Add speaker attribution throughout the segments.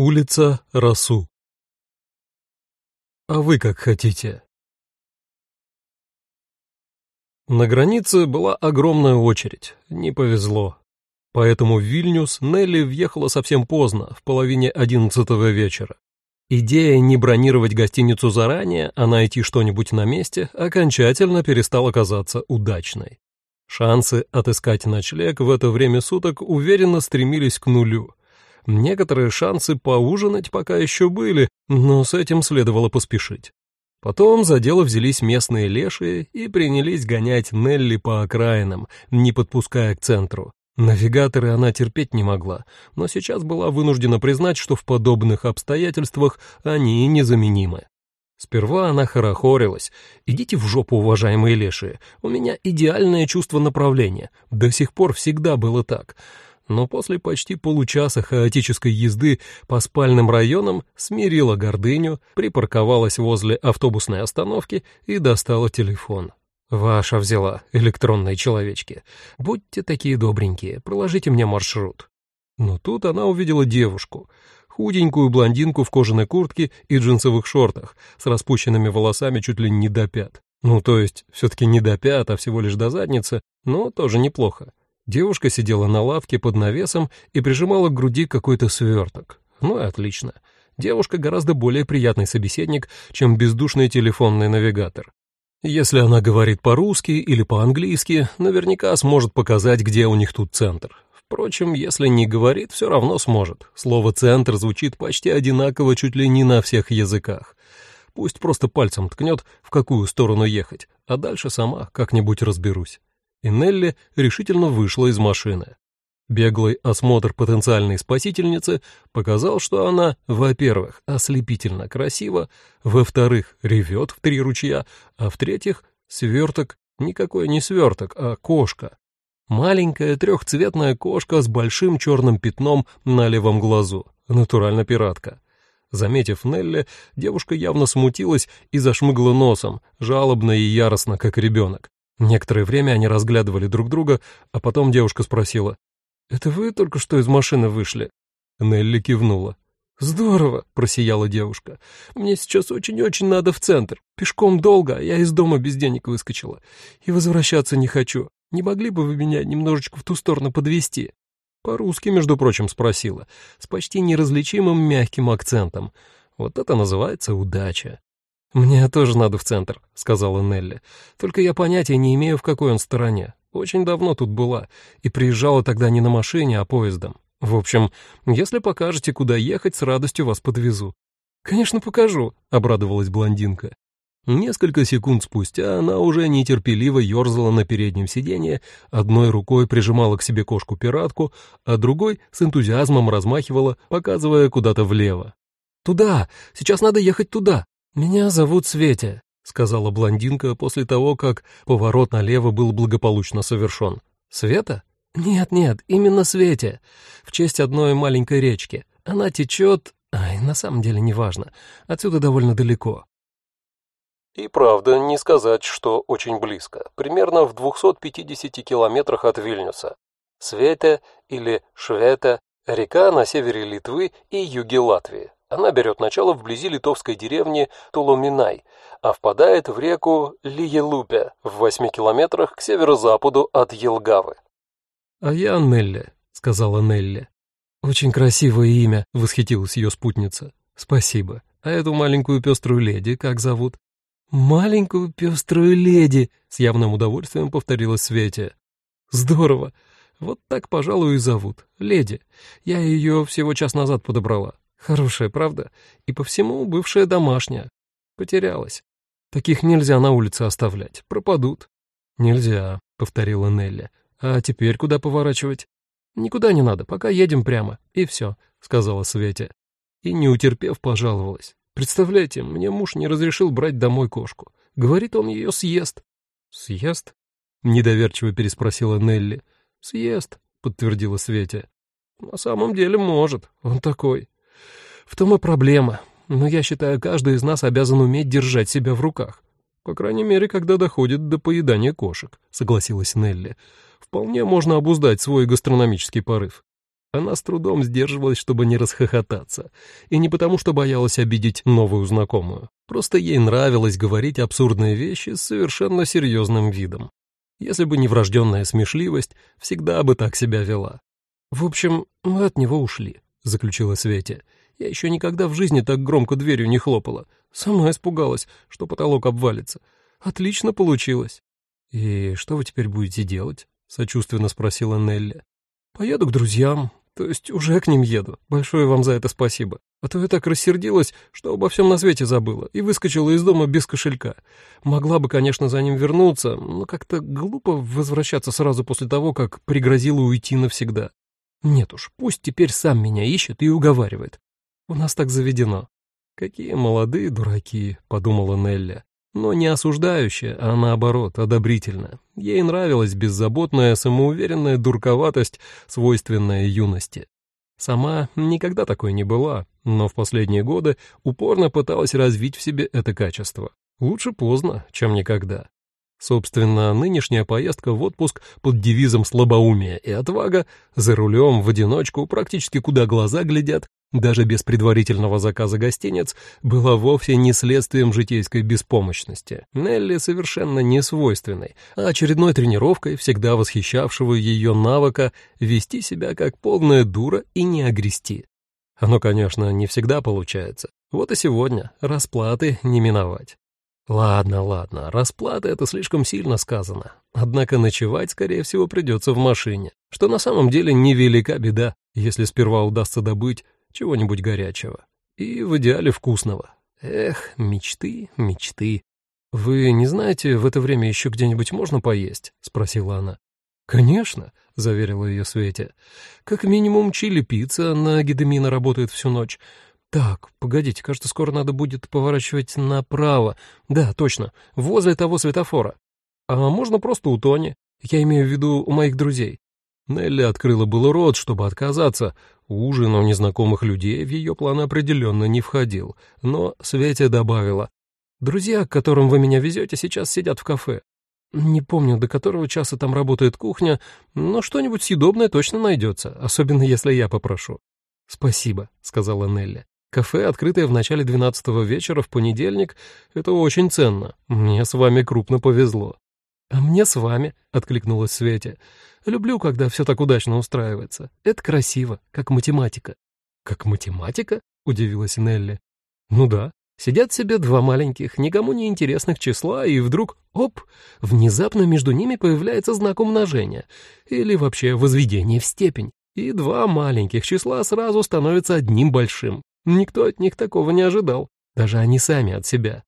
Speaker 1: Улица Расу. А вы как хотите. На границе была огромная очередь, не повезло. Поэтому в Вильнюс Нелли въехала совсем поздно, в половине одиннадцатого вечера. Идея не бронировать гостиницу заранее, а найти что-нибудь на месте окончательно перестала казаться удачной. Шансы отыскать ночлег в это время суток уверенно стремились к нулю — Некоторые шансы поужинать пока еще были, но с этим следовало поспешить. Потом за дело взялись местные лешие и принялись гонять Нелли по окраинам, не подпуская к центру. Навигаторы она терпеть не могла, но сейчас была вынуждена признать, что в подобных обстоятельствах они незаменимы. Сперва она хорохорилась. «Идите в жопу, уважаемые лешие, у меня идеальное чувство направления, до сих пор всегда было так» но после почти получаса хаотической езды по спальным районам смирила гордыню, припарковалась возле автобусной остановки и достала телефон. «Ваша взяла, электронные человечки. Будьте такие добренькие, проложите мне маршрут». Но тут она увидела девушку, худенькую блондинку в кожаной куртке и джинсовых шортах, с распущенными волосами чуть ли не до пят. Ну, то есть, все-таки не до пят, а всего лишь до задницы, но тоже неплохо. Девушка сидела на лавке под навесом и прижимала к груди какой-то сверток. Ну и отлично. Девушка гораздо более приятный собеседник, чем бездушный телефонный навигатор. Если она говорит по-русски или по-английски, наверняка сможет показать, где у них тут центр. Впрочем, если не говорит, все равно сможет. Слово «центр» звучит почти одинаково чуть ли не на всех языках. Пусть просто пальцем ткнет, в какую сторону ехать, а дальше сама как-нибудь разберусь и Нелли решительно вышла из машины. Беглый осмотр потенциальной спасительницы показал, что она, во-первых, ослепительно красива, во-вторых, ревет в три ручья, а в-третьих, сверток никакой не сверток, а кошка. Маленькая трехцветная кошка с большим черным пятном на левом глазу, натурально пиратка. Заметив Нелли, девушка явно смутилась и зашмыгла носом, жалобно и яростно, как ребенок. Некоторое время они разглядывали друг друга, а потом девушка спросила. «Это вы только что из машины вышли?» Нелли кивнула. «Здорово!» — просияла девушка. «Мне сейчас очень-очень надо в центр. Пешком долго, а я из дома без денег выскочила. И возвращаться не хочу. Не могли бы вы меня немножечко в ту сторону подвести? По-русски, между прочим, спросила, с почти неразличимым мягким акцентом. Вот это называется удача. «Мне тоже надо в центр», — сказала Нелли. «Только я понятия не имею, в какой он стороне. Очень давно тут была, и приезжала тогда не на машине, а поездом. В общем, если покажете, куда ехать, с радостью вас подвезу». «Конечно, покажу», — обрадовалась блондинка. Несколько секунд спустя она уже нетерпеливо ерзала на переднем сиденье, одной рукой прижимала к себе кошку-пиратку, а другой с энтузиазмом размахивала, показывая куда-то влево. «Туда! Сейчас надо ехать туда!» «Меня зовут Светя», — сказала блондинка после того, как поворот налево был благополучно совершен. «Света?» «Нет-нет, именно Светя. В честь одной маленькой речки. Она течет... Ай, на самом деле неважно. Отсюда довольно далеко».
Speaker 2: И правда, не сказать, что очень близко. Примерно в 250 километрах от Вильнюса. Света или Швета — река на севере Литвы и юге Латвии. Она берет начало вблизи литовской деревни Тулуминай, а впадает в реку Лиелупе в восьми километрах к северо-западу от Елгавы.
Speaker 1: «А я Нелли», — сказала Нелли. «Очень красивое имя», — восхитилась ее спутница. «Спасибо. А эту маленькую пеструю леди как зовут?» «Маленькую пеструю леди», — с явным удовольствием повторила Светя. «Здорово. Вот так, пожалуй, и зовут. Леди. Я ее всего час назад подобрала. Хорошая, правда? И по всему бывшая домашняя. Потерялась. Таких нельзя на улице оставлять, пропадут. Нельзя, повторила Нелли. А теперь куда поворачивать? Никуда не надо, пока едем прямо, и все, сказала Светя. И, не утерпев, пожаловалась. Представляете, мне муж не разрешил брать домой кошку. Говорит, он ее съест. Съест? Недоверчиво переспросила Нелли. Съест, подтвердила Светя. На самом деле может, он такой. В том и проблема. Но я считаю, каждый из нас обязан уметь держать себя в руках. По крайней мере, когда доходит до поедания кошек, согласилась Нелли. Вполне можно обуздать свой гастрономический порыв. Она с трудом сдерживалась, чтобы не расхохотаться. И не потому, что боялась обидеть новую знакомую. Просто ей нравилось говорить абсурдные вещи с совершенно серьезным видом. Если бы не врожденная смешливость, всегда бы так себя вела. «В общем, мы от него ушли», — заключила Светя. «Я еще никогда в жизни так громко дверью не хлопала. Сама испугалась, что потолок обвалится. Отлично получилось». «И что вы теперь будете делать?» — сочувственно спросила Нелли. «Поеду к друзьям, то есть уже к ним еду. Большое вам за это спасибо. А то я так рассердилась, что обо всем на свете забыла и выскочила из дома без кошелька. Могла бы, конечно, за ним вернуться, но как-то глупо возвращаться сразу после того, как пригрозила уйти навсегда. Нет уж, пусть теперь сам меня ищет и уговаривает. У нас так заведено. Какие молодые дураки, подумала Нелли но не осуждающая, а наоборот, одобрительная. Ей нравилась беззаботная, самоуверенная дурковатость, свойственная юности. Сама никогда такой не была, но в последние годы упорно пыталась развить в себе это качество. Лучше поздно, чем никогда. Собственно, нынешняя поездка в отпуск под девизом «слабоумие и отвага» за рулем в одиночку практически куда глаза глядят даже без предварительного заказа гостиниц, была вовсе не следствием житейской беспомощности, Нелли совершенно не свойственной, а очередной тренировкой, всегда восхищавшего ее навыка вести себя как полная дура и не огрести. Оно, конечно, не всегда получается. Вот и сегодня расплаты не миновать. Ладно, ладно, расплата — это слишком сильно сказано. Однако ночевать, скорее всего, придется в машине, что на самом деле невелика беда, если сперва удастся добыть чего-нибудь горячего. И в идеале вкусного. Эх, мечты, мечты. «Вы не знаете, в это время еще где-нибудь можно поесть?» — спросила она. «Конечно», — заверила ее Светя. «Как минимум чили-пицца на Гедемина работает всю ночь. Так, погодите, кажется, скоро надо будет поворачивать направо. Да, точно, возле того светофора. А можно просто у Тони. Я имею в виду у моих друзей. Нелли открыла было рот, чтобы отказаться. Ужин у незнакомых людей в ее план определенно не входил. Но Светя добавила. «Друзья, к которым вы меня везете, сейчас сидят в кафе. Не помню, до которого часа там работает кухня, но что-нибудь съедобное точно найдется, особенно если я попрошу». «Спасибо», — сказала Нелли. «Кафе, открытое в начале двенадцатого вечера в понедельник, это очень ценно. Мне с вами крупно повезло». «А мне с вами», — откликнулась Светя. «Люблю, когда все так удачно устраивается. Это красиво, как математика». «Как математика?» — удивилась Нелли. «Ну да. Сидят себе два маленьких, никому не интересных числа, и вдруг, оп, внезапно между ними появляется знак умножения, или вообще возведение в степень, и два маленьких числа сразу становятся одним большим. Никто от них такого не ожидал, даже они сами от себя».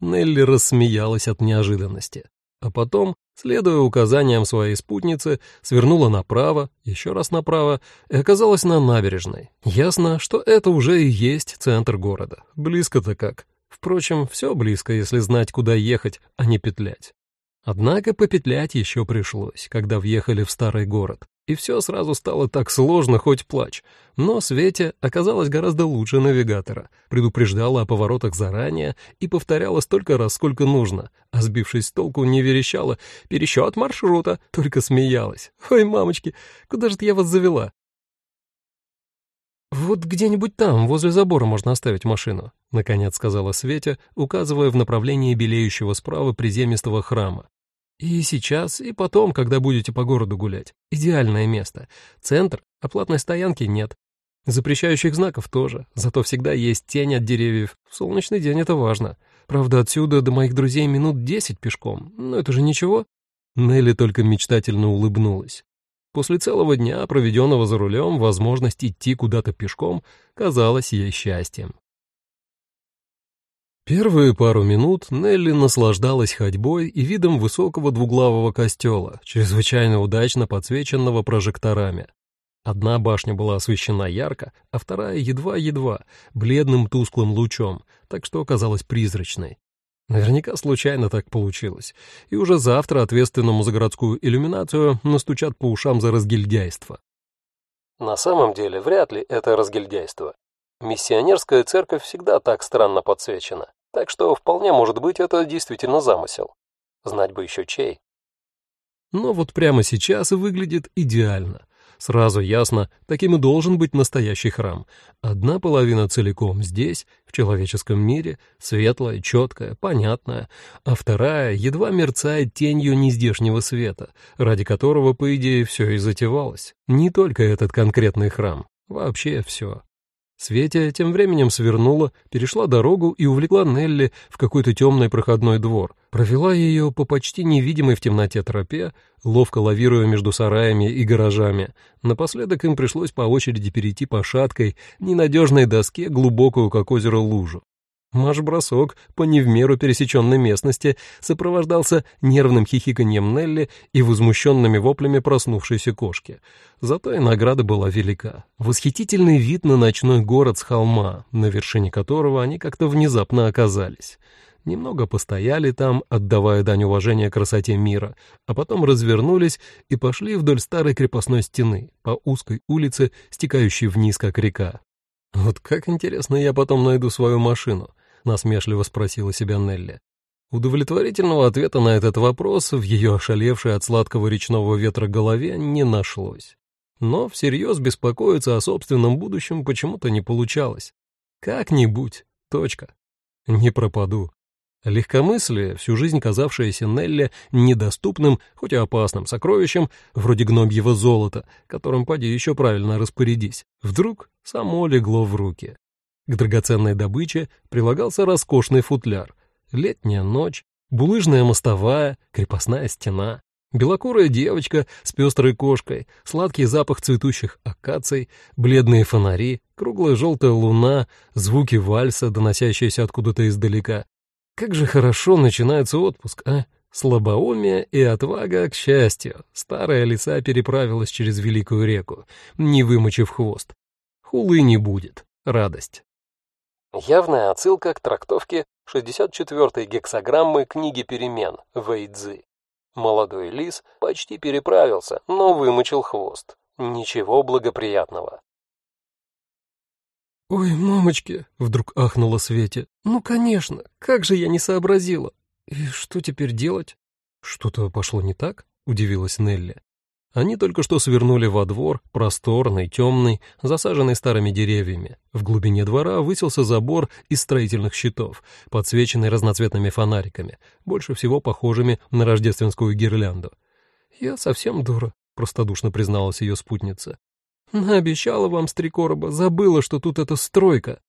Speaker 1: Нелли рассмеялась от неожиданности а потом, следуя указаниям своей спутницы, свернула направо, еще раз направо и оказалась на набережной. Ясно, что это уже и есть центр города. Близко-то как. Впрочем, все близко, если знать, куда ехать, а не петлять. Однако попетлять еще пришлось, когда въехали в старый город и все сразу стало так сложно, хоть плачь. Но Свете оказалась гораздо лучше навигатора, предупреждала о поворотах заранее и повторяла столько раз, сколько нужно, а сбившись с толку, не верещала «Пересчет маршрута», только смеялась. «Ой, мамочки, куда же я вас завела?» «Вот где-нибудь там, возле забора, можно оставить машину», — наконец сказала Светя, указывая в направлении белеющего справа приземистого храма. И сейчас, и потом, когда будете по городу гулять. Идеальное место. Центр, оплатной стоянки нет. Запрещающих знаков тоже, зато всегда есть тень от деревьев. В солнечный день это важно. Правда, отсюда до моих друзей минут десять пешком, но это же ничего. Нелли только мечтательно улыбнулась. После целого дня, проведенного за рулем, возможность идти куда-то пешком казалась ей счастьем. Первые пару минут Нелли наслаждалась ходьбой и видом высокого двуглавого костела, чрезвычайно удачно подсвеченного прожекторами. Одна башня была освещена ярко, а вторая едва-едва, бледным тусклым лучом, так что оказалась призрачной. Наверняка случайно так получилось, и уже завтра ответственному за городскую иллюминацию настучат по ушам за разгильдяйство.
Speaker 2: На самом деле, вряд ли это разгильдяйство. Миссионерская церковь всегда так странно подсвечена, так что вполне может быть это действительно замысел. Знать бы еще чей.
Speaker 1: Но вот прямо сейчас выглядит идеально. Сразу ясно, таким и должен быть настоящий храм. Одна половина целиком здесь, в человеческом мире, светлая, четкая, понятная, а вторая едва мерцает тенью нездешнего света, ради которого, по идее, все и затевалось. Не только этот конкретный храм, вообще все. Светя тем временем свернула, перешла дорогу и увлекла Нелли в какой-то темный проходной двор, провела ее по почти невидимой в темноте тропе, ловко лавируя между сараями и гаражами. Напоследок им пришлось по очереди перейти по шаткой, ненадежной доске, глубокую, как озеро, лужу. Марш-бросок по не в меру пересеченной местности сопровождался нервным хихиканьем Нелли и возмущенными воплями проснувшейся кошки. Зато и награда была велика. Восхитительный вид на ночной город с холма, на вершине которого они как-то внезапно оказались. Немного постояли там, отдавая дань уважения красоте мира, а потом развернулись и пошли вдоль старой крепостной стены, по узкой улице, стекающей вниз, как река. Вот как интересно я потом найду свою машину. — насмешливо спросила себя Нелли. Удовлетворительного ответа на этот вопрос в ее ошалевшей от сладкого речного ветра голове не нашлось. Но всерьез беспокоиться о собственном будущем почему-то не получалось. Как-нибудь. Точка. Не пропаду. Легкомыслие, всю жизнь казавшееся Нелли недоступным, хоть и опасным сокровищем, вроде гномьего золота, которым поди еще правильно распорядись, вдруг само легло в руки. К драгоценной добыче прилагался роскошный футляр. Летняя ночь, булыжная мостовая, крепостная стена, белокурая девочка с пестрой кошкой, сладкий запах цветущих акаций, бледные фонари, круглая желтая луна, звуки вальса, доносящиеся откуда-то издалека. Как же хорошо начинается отпуск, а? Слабоумие и отвага к счастью. Старая лиса переправилась через великую реку, не вымочив хвост. Хулы не будет. Радость.
Speaker 2: Явная отсылка к трактовке 64-й гексограммы книги перемен Вэйдзы. Молодой лис почти переправился, но вымочил хвост. Ничего благоприятного.
Speaker 1: «Ой, мамочки!» — вдруг ахнула Свете. «Ну, конечно! Как же я не сообразила! И что теперь делать?» «Что-то пошло не так?» — удивилась Нелли. Они только что свернули во двор, просторный, темный, засаженный старыми деревьями. В глубине двора высился забор из строительных щитов, подсвеченный разноцветными фонариками, больше всего похожими на рождественскую гирлянду. «Я совсем дура», — простодушно призналась ее спутница. «Наобещала вам с три забыла, что тут эта стройка».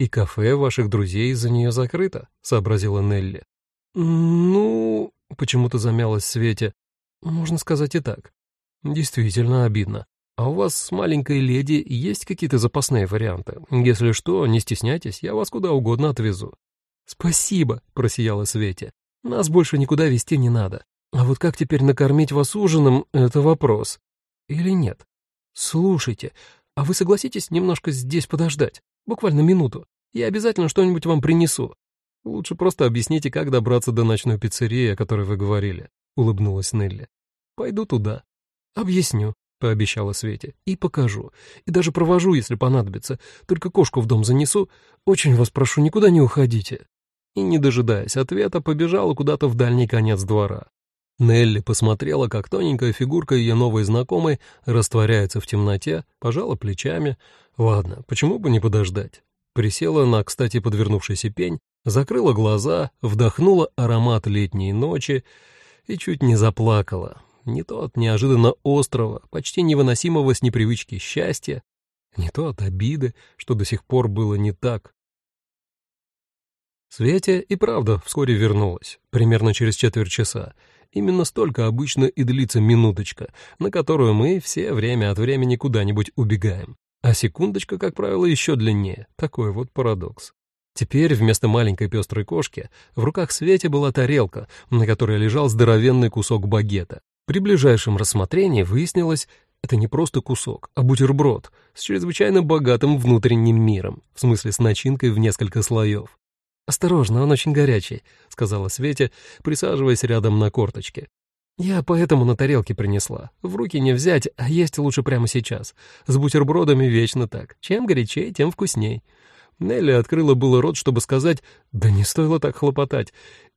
Speaker 1: «И кафе ваших друзей из-за нее закрыто», — сообразила Нелли. «Ну...» — почему-то замялась Свете. «Можно сказать и так. Действительно обидно. А у вас с маленькой леди есть какие-то запасные варианты? Если что, не стесняйтесь, я вас куда угодно отвезу. Спасибо, просияла Свете. Нас больше никуда везти не надо. А вот как теперь накормить вас ужином — это вопрос. Или нет? Слушайте, а вы согласитесь немножко здесь подождать? Буквально минуту. Я обязательно что-нибудь вам принесу. Лучше просто объясните, как добраться до ночной пиццерии, о которой вы говорили, — улыбнулась Нелли. Пойду туда. «Объясню», — пообещала Свете, — «и покажу. И даже провожу, если понадобится. Только кошку в дом занесу. Очень вас прошу, никуда не уходите». И, не дожидаясь ответа, побежала куда-то в дальний конец двора. Нелли посмотрела, как тоненькая фигурка ее новой знакомой растворяется в темноте, пожала плечами. Ладно, почему бы не подождать? Присела на, кстати, подвернувшийся пень, закрыла глаза, вдохнула аромат летней ночи и чуть не заплакала не то от неожиданно острого, почти невыносимого с непривычки счастья, не то от обиды, что до сих пор было не так. Светя и правда вскоре вернулась, примерно через четверть часа. Именно столько обычно и длится минуточка, на которую мы все время от времени куда-нибудь убегаем. А секундочка, как правило, еще длиннее. Такой вот парадокс. Теперь вместо маленькой пестрой кошки в руках Свети была тарелка, на которой лежал здоровенный кусок багета. При ближайшем рассмотрении выяснилось, это не просто кусок, а бутерброд с чрезвычайно богатым внутренним миром, в смысле с начинкой в несколько слоев. «Осторожно, он очень горячий», — сказала Свете, присаживаясь рядом на корточке. «Я поэтому на тарелке принесла. В руки не взять, а есть лучше прямо сейчас. С бутербродами вечно так. Чем горячее, тем вкусней». Нелли открыла было рот, чтобы сказать «да не стоило так хлопотать»,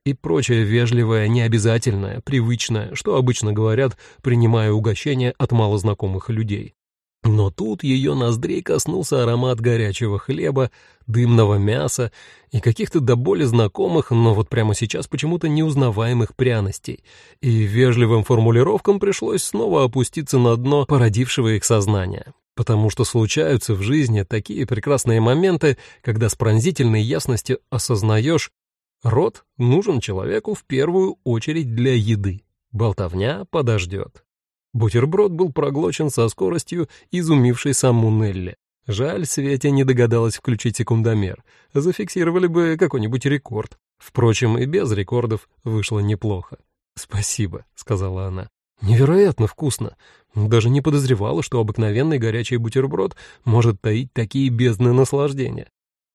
Speaker 1: и прочее вежливое, необязательное, привычное, что обычно говорят, принимая угощение от малознакомых людей. Но тут ее ноздрей коснулся аромат горячего хлеба, дымного мяса и каких-то до боли знакомых, но вот прямо сейчас почему-то неузнаваемых пряностей, и вежливым формулировкам пришлось снова опуститься на дно породившего их сознания. Потому что случаются в жизни такие прекрасные моменты, когда с пронзительной ясностью осознаешь, рот нужен человеку в первую очередь для еды. Болтовня подождет. Бутерброд был проглочен со скоростью, изумившей саму Нелли. Жаль, Светя не догадалась включить секундомер. Зафиксировали бы какой-нибудь рекорд. Впрочем, и без рекордов вышло неплохо. «Спасибо», — сказала она. «Невероятно вкусно. Даже не подозревала, что обыкновенный горячий бутерброд может таить такие бездны наслаждения.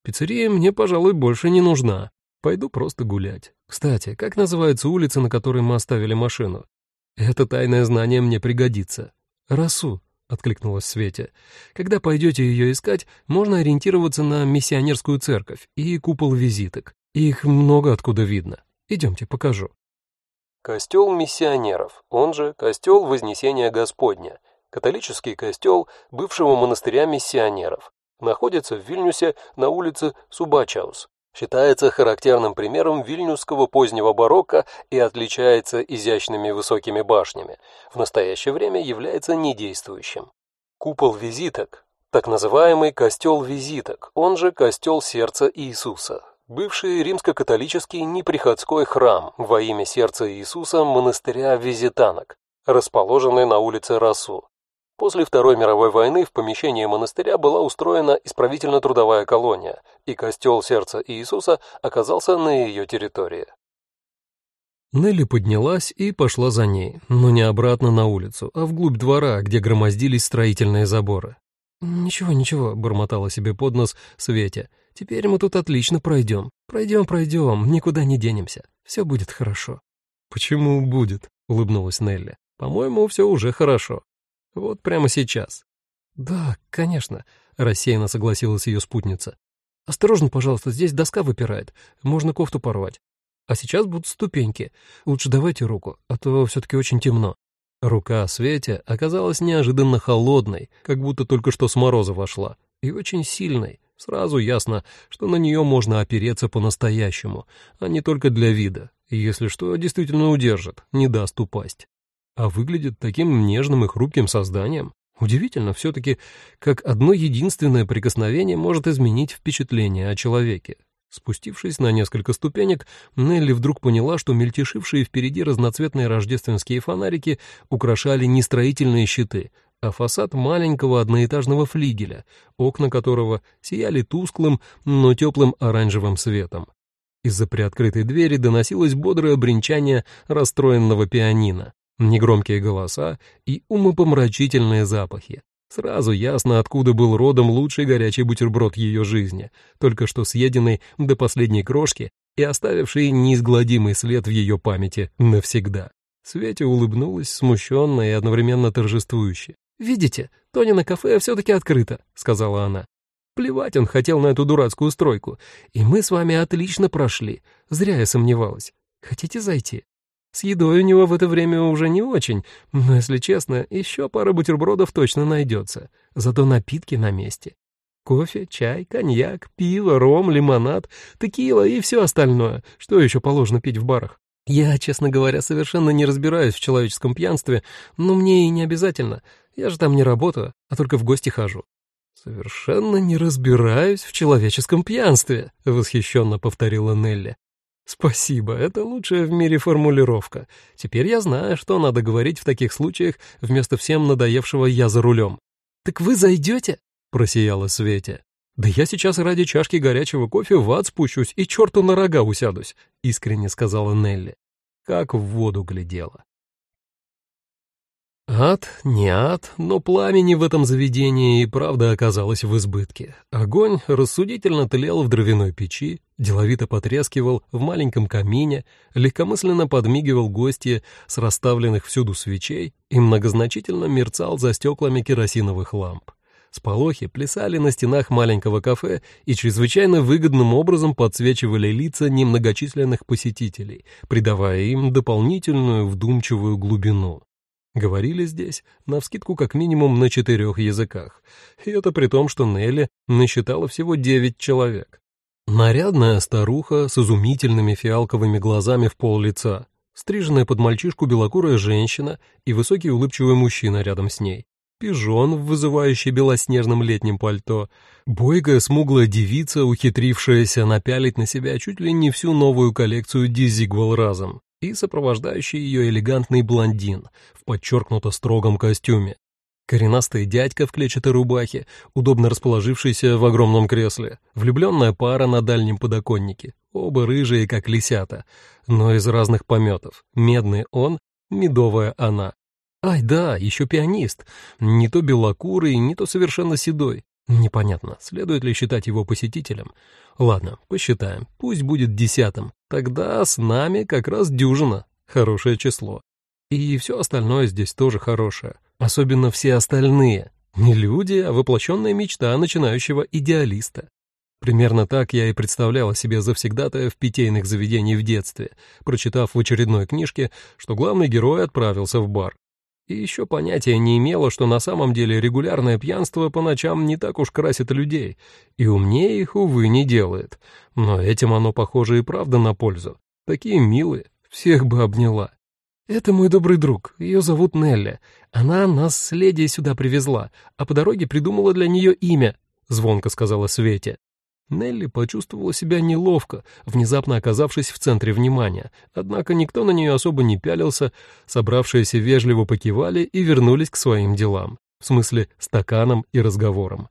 Speaker 1: Пиццерия мне, пожалуй, больше не нужна. Пойду просто гулять. Кстати, как называется улица, на которой мы оставили машину? «Это тайное знание мне пригодится». «Расу», — откликнулась Светя. «Когда пойдете ее искать, можно ориентироваться на миссионерскую церковь и купол визиток. Их много откуда видно. Идемте, покажу».
Speaker 2: Костел миссионеров, он же Костел Вознесения Господня, католический костел бывшего монастыря миссионеров, находится в Вильнюсе на улице Субачаус, Считается характерным примером вильнюсского позднего барокко и отличается изящными высокими башнями. В настоящее время является недействующим. Купол визиток, так называемый костел визиток, он же костел сердца Иисуса, бывший римско-католический неприходской храм во имя сердца Иисуса монастыря визитанок, расположенный на улице Расу. После Второй мировой войны в помещении монастыря была устроена исправительно-трудовая колония, и костел Сердца Иисуса оказался на ее территории.
Speaker 1: Нелли поднялась и пошла за ней, но не обратно на улицу, а вглубь двора, где громоздились строительные заборы. «Ничего, ничего», — бормотала себе под нос Светя. «Теперь мы тут отлично пройдем. Пройдем, пройдем, никуда не денемся. Все будет хорошо». «Почему будет?» — улыбнулась Нелли. «По-моему, все уже хорошо. Вот прямо сейчас. Да, конечно, рассеянно согласилась ее спутница. Осторожно, пожалуйста, здесь доска выпирает, можно кофту порвать. А сейчас будут ступеньки. Лучше давайте руку, а то все-таки очень темно. Рука Свете оказалась неожиданно холодной, как будто только что с мороза вошла, и очень сильной. Сразу ясно, что на нее можно опереться по-настоящему, а не только для вида, если что, действительно удержит, не даст упасть а выглядит таким нежным и хрупким созданием. Удивительно все-таки, как одно единственное прикосновение может изменить впечатление о человеке. Спустившись на несколько ступенек, Нелли вдруг поняла, что мельтешившие впереди разноцветные рождественские фонарики украшали не строительные щиты, а фасад маленького одноэтажного флигеля, окна которого сияли тусклым, но теплым оранжевым светом. Из-за приоткрытой двери доносилось бодрое бренчание расстроенного пианино негромкие голоса и умопомрачительные запахи. Сразу ясно, откуда был родом лучший горячий бутерброд ее жизни, только что съеденный до последней крошки и оставивший неизгладимый след в ее памяти навсегда. Светя улыбнулась, смущенно и одновременно торжествующе. «Видите, Тонина кафе все-таки открыто», — сказала она. «Плевать он хотел на эту дурацкую стройку, и мы с вами отлично прошли. Зря я сомневалась. Хотите зайти?» С едой у него в это время уже не очень, но, если честно, еще пара бутербродов точно найдется. Зато напитки на месте. Кофе, чай, коньяк, пиво, ром, лимонад, текила и все остальное, что еще положено пить в барах. Я, честно говоря, совершенно не разбираюсь в человеческом пьянстве, но мне и не обязательно. Я же там не работаю, а только в гости хожу. «Совершенно не разбираюсь в человеческом пьянстве», — восхищенно повторила Нелли. Спасибо, это лучшая в мире формулировка. Теперь я знаю, что надо говорить в таких случаях вместо всем надоевшего «я за рулем». «Так вы зайдете?» — просияла Светя. «Да я сейчас ради чашки горячего кофе в ад спущусь и черту на рога усядусь», — искренне сказала Нелли. Как в воду глядела. Ад, не ад, но пламени в этом заведении и правда оказалось в избытке. Огонь рассудительно тлел в дровяной печи, деловито потрескивал в маленьком камине, легкомысленно подмигивал гостья с расставленных всюду свечей и многозначительно мерцал за стеклами керосиновых ламп. Сполохи плясали на стенах маленького кафе и чрезвычайно выгодным образом подсвечивали лица немногочисленных посетителей, придавая им дополнительную вдумчивую глубину. Говорили здесь, навскидку как минимум на четырех языках. И это при том, что Нелли насчитала всего девять человек. Нарядная старуха с изумительными фиалковыми глазами в пол лица, стриженная под мальчишку белокурая женщина и высокий улыбчивый мужчина рядом с ней, пижон, вызывающий белоснежным летним пальто, бойкая смуглая девица, ухитрившаяся напялить на себя чуть ли не всю новую коллекцию Дизигвал разом, и сопровождающий ее элегантный блондин в подчеркнуто строгом костюме, Коренастый дядька в клетчатой рубахе, удобно расположившийся в огромном кресле, влюбленная пара на дальнем подоконнике, оба рыжие, как лисята, но из разных пометов. Медный он, медовая она. Ай, да, еще пианист, не то белокурый, не то совершенно седой. Непонятно, следует ли считать его посетителем. Ладно, посчитаем, пусть будет десятым. Тогда с нами как раз дюжина, хорошее число. И все остальное здесь тоже хорошее. Особенно все остальные. Не люди, а воплощенная мечта начинающего идеалиста. Примерно так я и представляла себе завсегдатая в питейных заведениях в детстве, прочитав в очередной книжке, что главный герой отправился в бар. И еще понятия не имела, что на самом деле регулярное пьянство по ночам не так уж красит людей, и умнее их, увы, не делает. Но этим оно, похоже, и правда на пользу. Такие милые, всех бы обняла. «Это мой добрый друг, ее зовут Нелли. Она нас с леди сюда привезла, а по дороге придумала для нее имя», — звонко сказала Свете. Нелли почувствовала себя неловко, внезапно оказавшись в центре внимания, однако никто на нее особо не пялился, собравшиеся вежливо покивали и вернулись к своим делам, в смысле стаканам и разговорам.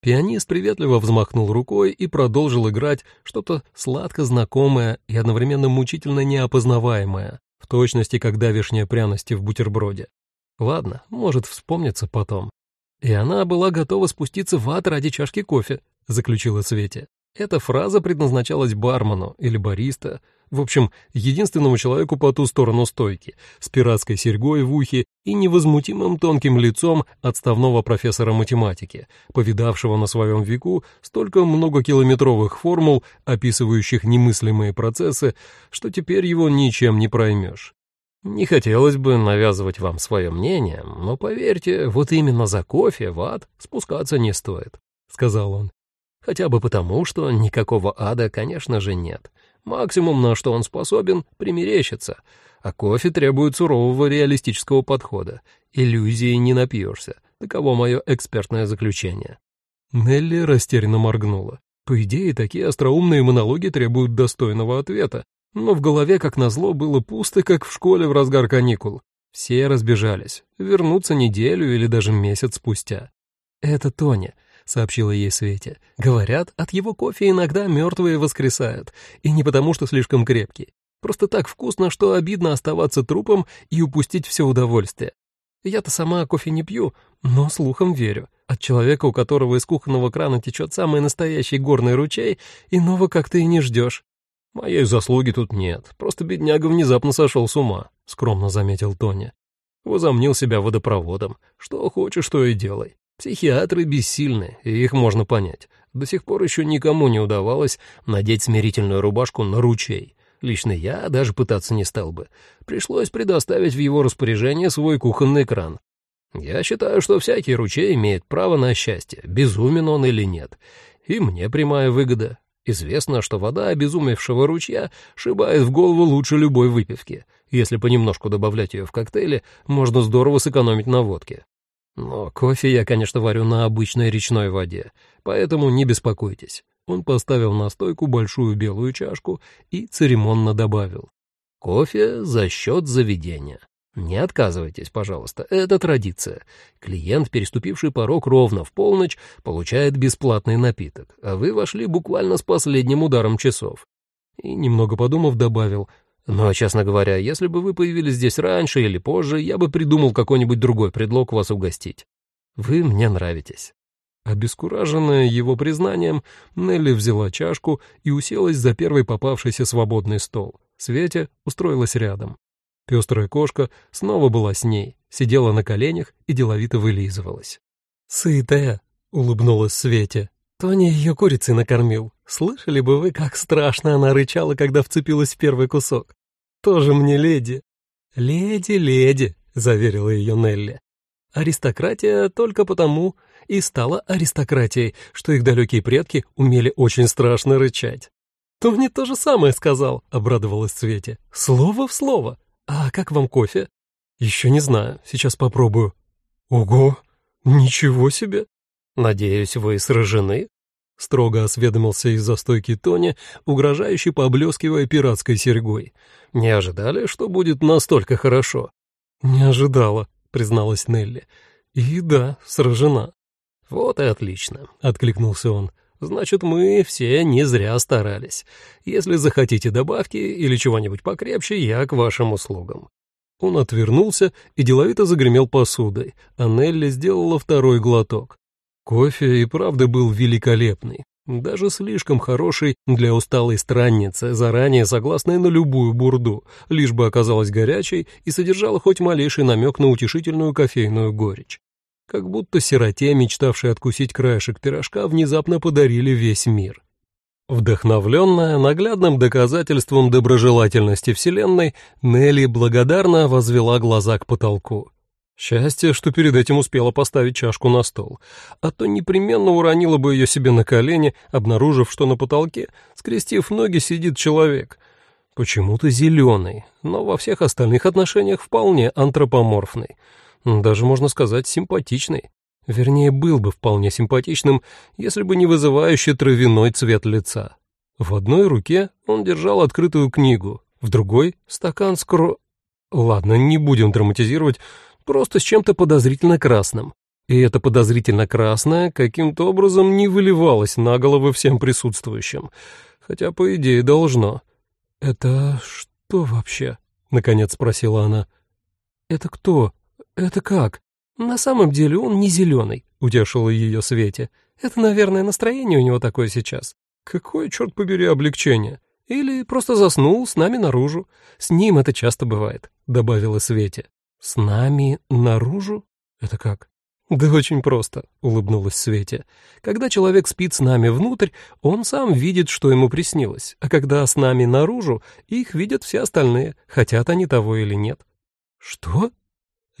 Speaker 1: Пианист приветливо взмахнул рукой и продолжил играть что-то сладко знакомое и одновременно мучительно неопознаваемое, в точности, как давишняя пряности в бутерброде. Ладно, может вспомниться потом. И она была готова спуститься в ад ради чашки кофе, заключила Свете. Эта фраза предназначалась бармену или бариста, в общем, единственному человеку по ту сторону стойки, с пиратской серьгой в ухе и невозмутимым тонким лицом отставного профессора математики, повидавшего на своем веку столько многокилометровых формул, описывающих немыслимые процессы, что теперь его ничем не проймешь. Не хотелось бы навязывать вам свое мнение, но поверьте, вот именно за кофе в ад спускаться не стоит, — сказал он. Хотя бы потому, что никакого ада, конечно же, нет. Максимум, на что он способен, примерещиться. А кофе требует сурового реалистического подхода. Иллюзии не напьешься. Таково мое экспертное заключение. Нелли растерянно моргнула. По идее, такие остроумные монологи требуют достойного ответа. Но в голове, как назло, было пусто, как в школе в разгар каникул. Все разбежались. Вернуться неделю или даже месяц спустя. «Это Тоня», — сообщила ей Свете. «Говорят, от его кофе иногда мертвые воскресают, и не потому, что слишком крепкий. Просто так вкусно, что обидно оставаться трупом и упустить все удовольствие. Я-то сама кофе не пью, но слухам верю. От человека, у которого из кухонного крана течет самый настоящий горный ручей, иного как-то и не ждешь. «Моей заслуги тут нет, просто бедняга внезапно сошел с ума», — скромно заметил Тони. Возомнил себя водопроводом. Что хочешь, то и делай. Психиатры бессильны, и их можно понять. До сих пор еще никому не удавалось надеть смирительную рубашку на ручей. Лично я даже пытаться не стал бы. Пришлось предоставить в его распоряжение свой кухонный кран. Я считаю, что всякий ручей имеет право на счастье, безумен он или нет. И мне прямая выгода. Известно, что вода обезумевшего ручья шибает в голову лучше любой выпивки. Если понемножку добавлять ее в коктейли, можно здорово сэкономить на водке. Но кофе я, конечно, варю на обычной речной воде, поэтому не беспокойтесь. Он поставил на стойку большую белую чашку и церемонно добавил. Кофе за счет заведения. Не отказывайтесь, пожалуйста, это традиция. Клиент, переступивший порог ровно в полночь, получает бесплатный напиток, а вы вошли буквально с последним ударом часов. И, немного подумав, добавил, но, честно говоря, если бы вы появились здесь раньше или позже, я бы придумал какой-нибудь другой предлог вас угостить. Вы мне нравитесь». Обескураженная его признанием, Нелли взяла чашку и уселась за первый попавшийся свободный стол. Светя устроилась рядом. Пестрая кошка снова была с ней, сидела на коленях и деловито вылизывалась. «Сытая», — улыбнулась Свете. «Тони ее курицей накормил. Слышали бы вы, как страшно она рычала, когда вцепилась в первый кусок. Тоже мне леди. Леди, леди, — заверила ее Нелли. Аристократия только потому и стала аристократией, что их далекие предки умели очень страшно рычать. «Тони то же самое сказал», — обрадовалась Свете. «Слово в слово. А как вам кофе?» «Еще не знаю. Сейчас попробую». «Ого! Ничего себе!» «Надеюсь, вы сражены?» — строго осведомился из-за стойки Тони, угрожающе поблескивая пиратской серьгой. «Не ожидали, что будет настолько хорошо?» «Не ожидала», — призналась Нелли. «И да, сражена». «Вот и отлично», — откликнулся он. «Значит, мы все не зря старались. Если захотите добавки или чего-нибудь покрепче, я к вашим услугам». Он отвернулся и деловито загремел посудой, а Нелли сделала второй глоток. Кофе и правда был великолепный, даже слишком хороший для усталой странницы, заранее согласной на любую бурду, лишь бы оказалась горячей и содержала хоть малейший намек на утешительную кофейную горечь. Как будто сироте, мечтавшей откусить краешек пирожка, внезапно подарили весь мир. Вдохновленная наглядным доказательством доброжелательности Вселенной, Нелли благодарно возвела глаза к потолку. Счастье, что перед этим успела поставить чашку на стол, а то непременно уронила бы ее себе на колени, обнаружив, что на потолке, скрестив ноги, сидит человек. Почему-то зеленый, но во всех остальных отношениях вполне антропоморфный. Даже, можно сказать, симпатичный. Вернее, был бы вполне симпатичным, если бы не вызывающий травяной цвет лица. В одной руке он держал открытую книгу, в другой — стакан с. Ладно, не будем драматизировать, просто с чем-то подозрительно красным. И это подозрительно красное каким-то образом не выливалось на головы всем присутствующим, хотя, по идее, должно. «Это что вообще?» — наконец спросила она. «Это кто? Это как?» «На самом деле он не зеленый», — утешила ее Свете. «Это, наверное, настроение у него такое сейчас». «Какое, черт побери, облегчение!» «Или просто заснул с нами наружу. С ним это часто бывает», — добавила Свете. «С нами наружу? Это как?» «Да очень просто», — улыбнулась Свете. «Когда человек спит с нами внутрь, он сам видит, что ему приснилось, а когда с нами наружу, их видят все остальные, хотят они того или нет». «Что?»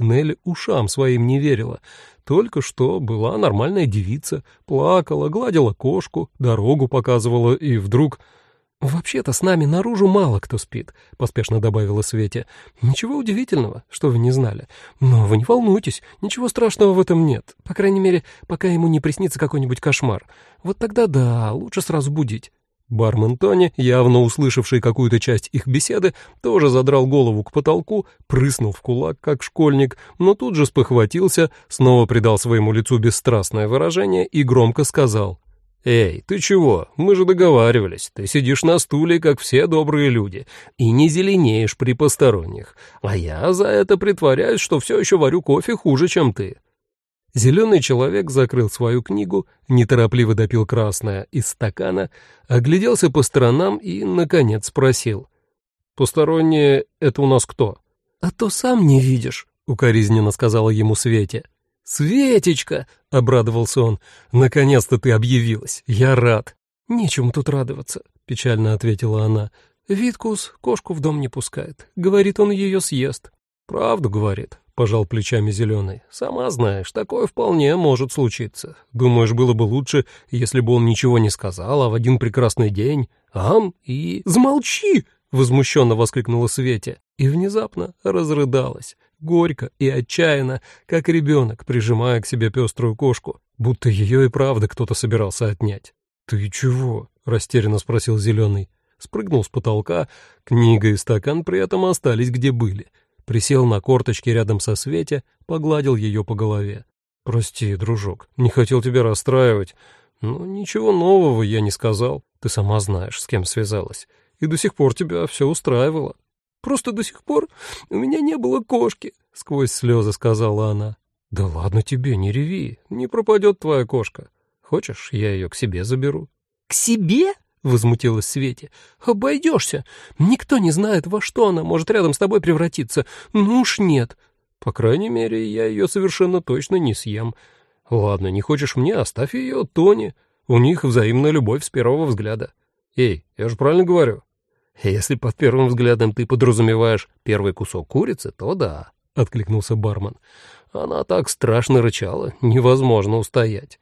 Speaker 1: Нелли ушам своим не верила. Только что была нормальная девица, плакала, гладила кошку, дорогу показывала, и вдруг... «Вообще-то с нами наружу мало кто спит», — поспешно добавила Свете. «Ничего удивительного, что вы не знали. Но вы не волнуйтесь, ничего страшного в этом нет. По крайней мере, пока ему не приснится какой-нибудь кошмар. Вот тогда да, лучше сразу будить». Бармен Тони, явно услышавший какую-то часть их беседы, тоже задрал голову к потолку, прыснул в кулак, как школьник, но тут же спохватился, снова придал своему лицу бесстрастное выражение и громко сказал «Эй, ты чего? Мы же договаривались. Ты сидишь на стуле, как все добрые люди, и не зеленеешь при посторонних. А я за это притворяюсь, что все еще варю кофе хуже, чем ты». Зеленый человек закрыл свою книгу, неторопливо допил красное из стакана, огляделся по сторонам и, наконец, спросил. «Посторонние — это у нас кто?» «А то сам не видишь», — укоризненно сказала ему Свете. «Светечка!» — обрадовался он. «Наконец-то ты объявилась. Я рад». «Нечему тут радоваться», — печально ответила она. «Виткус кошку в дом не пускает. Говорит, он ее съест». «Правду говорит», — пожал плечами Зеленый. «Сама знаешь, такое вполне может случиться. Думаешь, было бы лучше, если бы он ничего не сказал, а в один прекрасный день ам и...» «Замолчи!» — возмущенно воскликнула Светя и внезапно разрыдалась горько и отчаянно, как ребенок, прижимая к себе пеструю кошку, будто ее и правда кто-то собирался отнять. «Ты чего?» — растерянно спросил Зеленый. Спрыгнул с потолка, книга и стакан при этом остались где были. Присел на корточки рядом со Свете, погладил ее по голове. «Прости, дружок, не хотел тебя расстраивать. Но ничего нового я не сказал. Ты сама знаешь, с кем связалась. И до сих пор тебя все устраивало. Просто до сих пор у меня не было кошки», — сквозь слезы сказала она. «Да ладно тебе, не реви, не пропадет твоя кошка. Хочешь, я ее к себе заберу?» «К себе?» — возмутилась Свете. «Обойдешься. Никто не знает, во что она может рядом с тобой превратиться. Ну уж нет. По крайней мере, я ее совершенно точно не съем. Ладно, не хочешь мне, оставь ее Тони. У них взаимная любовь с первого взгляда. Эй, я же правильно говорю?» Если под первым взглядом ты подразумеваешь первый кусок курицы, то да.
Speaker 2: — откликнулся бармен. «Она так страшно рычала, невозможно устоять».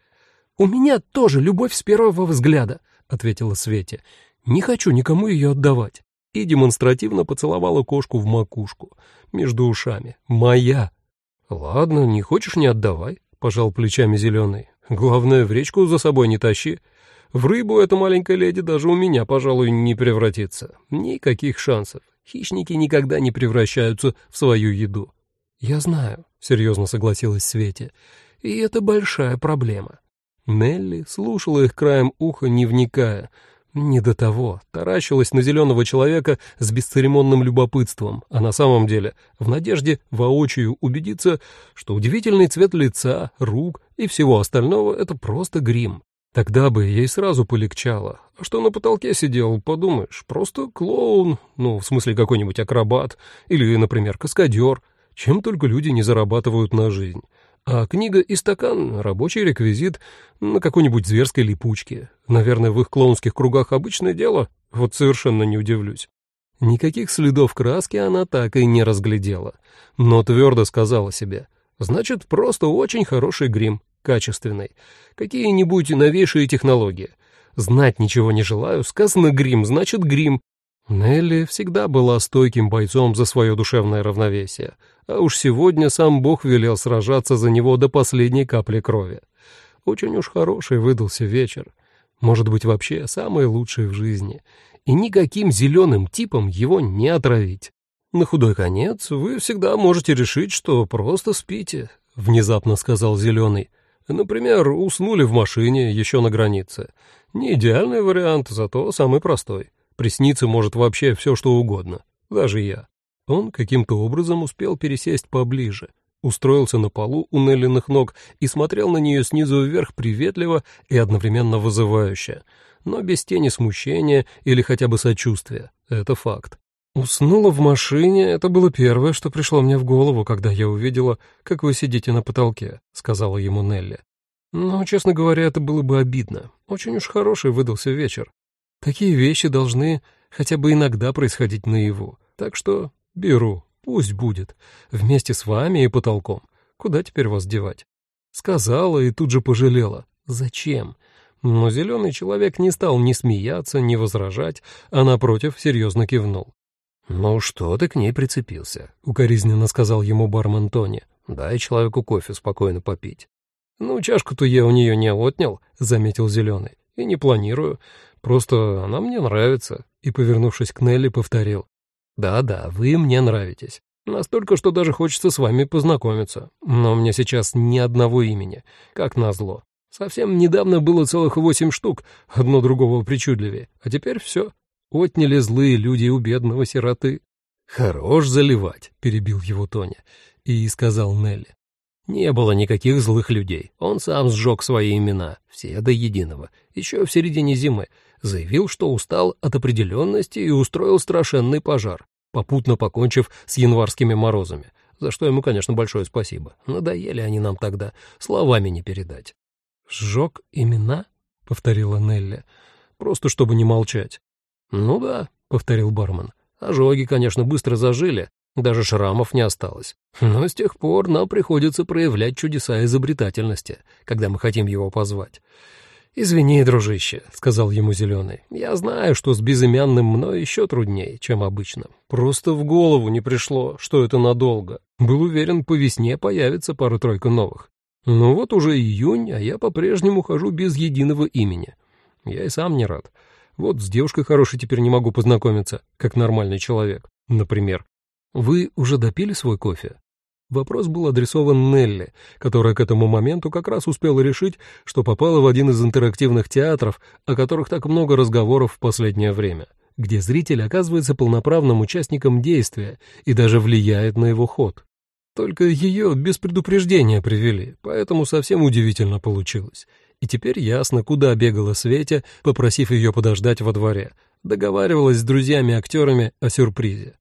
Speaker 1: «У меня тоже любовь с первого взгляда», — ответила Свете. «Не хочу никому ее отдавать». И демонстративно поцеловала кошку в макушку, между ушами. «Моя». «Ладно, не хочешь — не отдавай», — пожал плечами зеленый. «Главное, в речку за собой не тащи. В рыбу эта маленькая леди даже у меня, пожалуй, не превратится. Никаких шансов. Хищники никогда не превращаются в свою еду». «Я знаю», — серьезно согласилась Свете. «И это большая проблема». Нелли слушала их краем уха, не вникая. Не до того, таращилась на зеленого человека с бесцеремонным любопытством, а на самом деле в надежде воочию убедиться, что удивительный цвет лица, рук и всего остального — это просто грим. Тогда бы ей сразу полегчало. А что на потолке сидел, подумаешь, просто клоун, ну, в смысле какой-нибудь акробат, или, например, каскадер, чем только люди не зарабатывают на жизнь. А книга и стакан — рабочий реквизит на какой-нибудь зверской липучке. Наверное, в их клоунских кругах обычное дело, вот совершенно не удивлюсь. Никаких следов краски она так и не разглядела, но твердо сказала себе. Значит, просто очень хороший грим, качественный. Какие-нибудь новейшие технологии. Знать ничего не желаю, сказано грим, значит грим. Нелли всегда была стойким бойцом за свое душевное равновесие, а уж сегодня сам Бог велел сражаться за него до последней капли крови. Очень уж хороший выдался вечер. Может быть, вообще самый лучший в жизни. И никаким зеленым типом его не отравить. На худой конец вы всегда можете решить, что просто спите, — внезапно сказал Зеленый. Например, уснули в машине еще на границе. Не идеальный вариант, зато самый простой. Присниться может вообще все, что угодно. Даже я. Он каким-то образом успел пересесть поближе, устроился на полу у Неллиных ног и смотрел на нее снизу вверх приветливо и одновременно вызывающе, но без тени смущения или хотя бы сочувствия. Это факт. «Уснула в машине — это было первое, что пришло мне в голову, когда я увидела, как вы сидите на потолке», — сказала ему Нелли. «Но, честно говоря, это было бы обидно. Очень уж хороший выдался вечер. Такие вещи должны хотя бы иногда происходить наяву. Так что беру, пусть будет, вместе с вами и потолком. Куда теперь вас девать?» Сказала и тут же пожалела. «Зачем?» Но зеленый человек не стал ни смеяться, ни возражать, а, напротив, серьезно кивнул. «Ну что ты к ней прицепился?» — укоризненно сказал ему бармен Тони. «Дай человеку кофе спокойно попить». «Ну, чашку-то я у нее не отнял», — заметил Зеленый. «И не планирую. Просто она мне нравится». И, повернувшись к Нелли, повторил. «Да-да, вы мне нравитесь. Настолько, что даже хочется с вами познакомиться. Но мне сейчас ни одного имени, как назло. Совсем недавно было целых восемь штук, одно другого причудливее. А теперь все. Отняли злые люди у бедного сироты. «Хорош заливать», — перебил его Тоня и сказал Нелли. «Не было никаких злых людей. Он сам сжег свои имена, все до единого, еще в середине зимы. Заявил, что устал от определенности и устроил страшенный пожар, попутно покончив с январскими морозами, за что ему, конечно, большое спасибо. Надоели они нам тогда, словами не передать». «Сжег имена?» — повторила Нелли, просто чтобы не молчать. «Ну да», — повторил бармен. «Ожоги, конечно, быстро зажили, даже шрамов не осталось. Но с тех пор нам приходится проявлять чудеса изобретательности, когда мы хотим его позвать». «Извини, дружище», — сказал ему Зеленый. «Я знаю, что с безымянным мной еще труднее, чем обычно. Просто в голову не пришло, что это надолго. Был уверен, по весне появится пара-тройка новых. Ну вот уже июнь, а я по-прежнему хожу без единого имени. Я и сам не рад. Вот с девушкой хорошей теперь не могу познакомиться, как нормальный человек, например. Вы уже допили свой кофе? Вопрос был адресован Нелли, которая к этому моменту как раз успела решить, что попала в один из интерактивных театров, о которых так много разговоров в последнее время, где зритель оказывается полноправным участником действия и даже влияет на его ход. Только ее без предупреждения привели, поэтому совсем удивительно получилось. И теперь ясно, куда бегала Светя, попросив ее подождать во дворе. Договаривалась с друзьями-актерами о сюрпризе.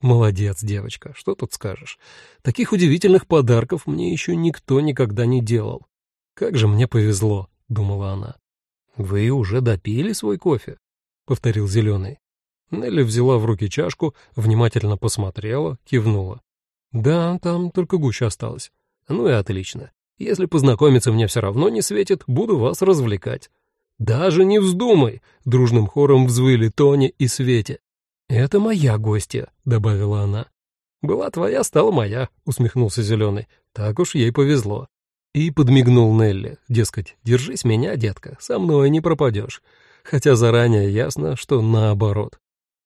Speaker 1: Молодец, девочка, что тут скажешь. Таких удивительных подарков мне еще никто никогда не делал. Как же мне повезло, думала она. Вы уже допили свой кофе? Повторил Зеленый. Нелли взяла в руки чашку, внимательно посмотрела, кивнула. Да, там только гуща осталось. Ну и отлично. Если познакомиться мне все равно не светит, буду вас развлекать. Даже не вздумай, дружным хором взвыли Тони и Свете. Это моя гостья, добавила она. Была твоя, стала моя, усмехнулся Зеленый. Так уж ей повезло. И подмигнул Нелли, дескать, держись меня, детка, со мной не пропадешь. Хотя заранее ясно, что наоборот.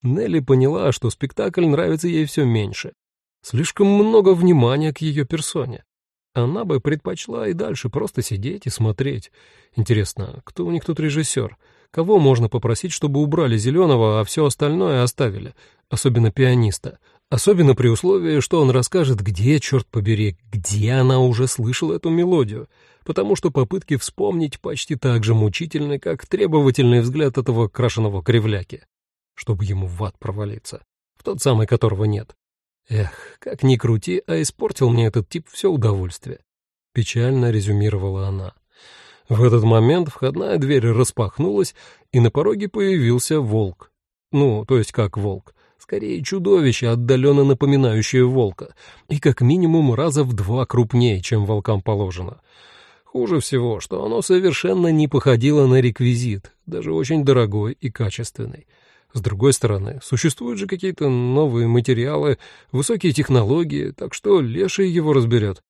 Speaker 1: Нелли поняла, что спектакль нравится ей все меньше. Слишком много внимания к ее персоне. Она бы предпочла и дальше просто сидеть и смотреть. Интересно, кто у них тут режиссер? Кого можно попросить, чтобы убрали Зеленого, а все остальное оставили? Особенно пианиста. Особенно при условии, что он расскажет, где, черт побери, где она уже слышала эту мелодию. Потому что попытки вспомнить почти так же мучительны, как требовательный взгляд этого крашеного кривляки. Чтобы ему в ад провалиться. В тот самый, которого нет. Эх, как ни крути, а испортил мне этот тип все удовольствие. Печально резюмировала она. В этот момент входная дверь распахнулась, и на пороге появился волк. Ну, то есть как волк. Скорее, чудовище, отдаленно напоминающее волка, и как минимум раза в два крупнее, чем волкам положено. Хуже всего, что оно совершенно не походило на реквизит, даже очень дорогой и качественный. С другой стороны, существуют же какие-то новые материалы, высокие технологии, так что леший его разберет.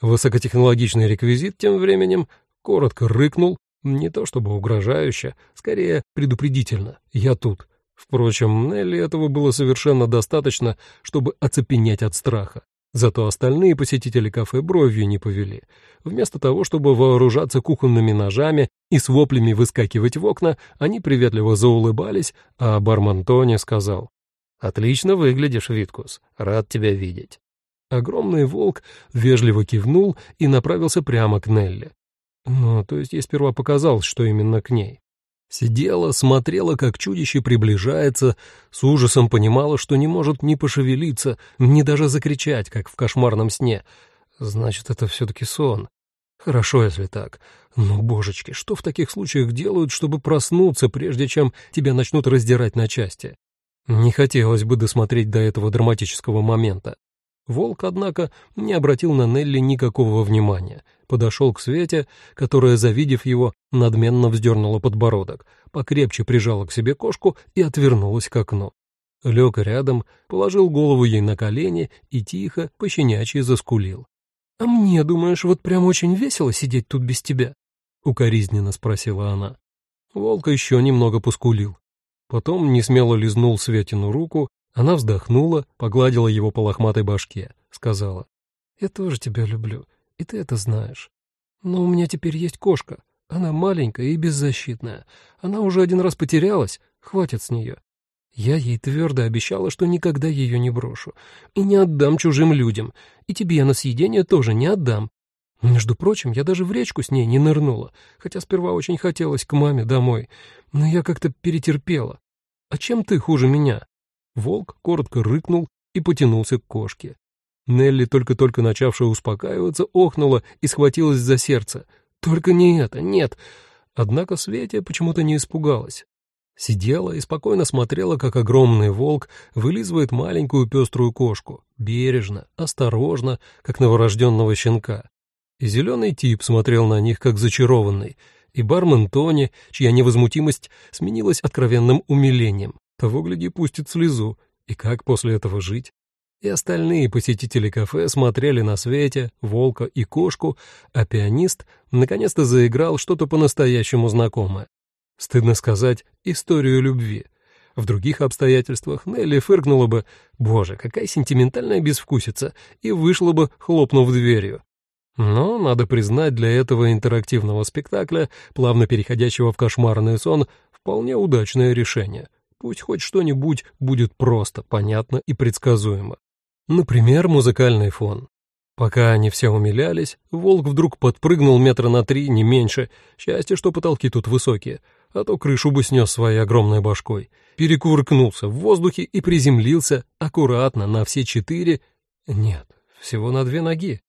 Speaker 1: Высокотехнологичный реквизит тем временем коротко рыкнул, не то чтобы угрожающе, скорее предупредительно «я тут». Впрочем, Нелли этого было совершенно достаточно, чтобы оцепенеть от страха. Зато остальные посетители кафе бровью не повели. Вместо того, чтобы вооружаться кухонными ножами и с воплями выскакивать в окна, они приветливо заулыбались, а бармен Тони сказал «Отлично выглядишь, Виткус, рад тебя видеть». Огромный волк вежливо кивнул и направился прямо к Нелли. Ну, то есть ей сперва показалось, что именно к ней. Сидела, смотрела, как чудище приближается, с ужасом понимала, что не может ни пошевелиться, ни даже закричать, как в кошмарном сне. Значит, это все-таки сон. Хорошо, если так. Но, божечки, что в таких случаях делают, чтобы проснуться, прежде чем тебя начнут раздирать на части? Не хотелось бы досмотреть до этого драматического момента. Волк, однако, не обратил на Нелли никакого внимания, подошел к Свете, которая, завидев его, надменно вздернула подбородок, покрепче прижала к себе кошку и отвернулась к окну. Лег рядом, положил голову ей на колени и тихо, пощенячьи заскулил. «А мне, думаешь, вот прям очень весело сидеть тут без тебя?» — укоризненно спросила она. Волк еще немного поскулил. Потом несмело лизнул Светину руку она вздохнула, погладила его по лохматой башке, сказала, «Я тоже тебя люблю, и ты это знаешь. Но у меня теперь есть кошка. Она маленькая и беззащитная. Она уже один раз потерялась, хватит с нее. Я ей твердо обещала, что никогда ее не брошу. И не отдам чужим людям. И тебе на съедение тоже не отдам. Между прочим, я даже в речку с ней не нырнула, хотя сперва очень хотелось к маме домой. Но я как-то перетерпела. А чем ты хуже меня? Волк коротко рыкнул и потянулся к кошке. Нелли, только-только начавшая успокаиваться, охнула и схватилась за сердце. «Только не это, нет!» Однако Светя почему-то не испугалась. Сидела и спокойно смотрела, как огромный волк вылизывает маленькую пеструю кошку, бережно, осторожно, как новорожденного щенка. И зеленый тип смотрел на них, как зачарованный, и бармен Тони, чья невозмутимость сменилась откровенным умилением. Того, гляди, пустит слезу. И как после этого жить? И остальные посетители кафе смотрели на Свете, волка и кошку, а пианист наконец-то заиграл что-то по-настоящему знакомое. Стыдно сказать, историю любви. В других обстоятельствах Нелли фыркнула бы «Боже, какая сентиментальная безвкусица!» и вышла бы, хлопнув дверью. Но, надо признать, для этого интерактивного спектакля, плавно переходящего в кошмарный сон, вполне удачное решение — Пусть хоть что-нибудь будет просто, понятно и предсказуемо. Например, музыкальный фон. Пока они все умилялись, волк вдруг подпрыгнул метра на три, не меньше. Счастье, что потолки тут высокие, а то крышу бы снес своей огромной башкой. Перекувыркнулся в воздухе и приземлился аккуратно на все четыре, нет, всего на две ноги.